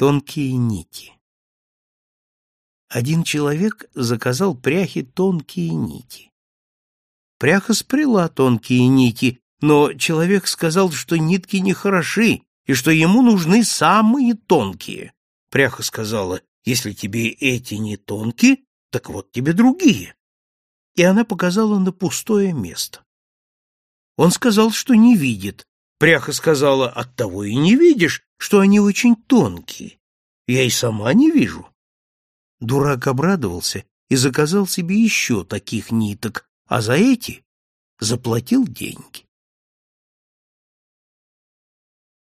тонкие нити. Один человек заказал пряхи тонкие нити. Пряха спрела тонкие нити, но человек сказал, что нитки не хороши и что ему нужны самые тонкие. Пряха сказала, если тебе эти не тонкие, так вот тебе другие. И она показала на пустое место. Он сказал, что не видит. Пряха сказала, от того и не видишь, что они очень тонкие. Я и сама не вижу. Дурак обрадовался и заказал себе еще таких ниток, а за эти заплатил деньги.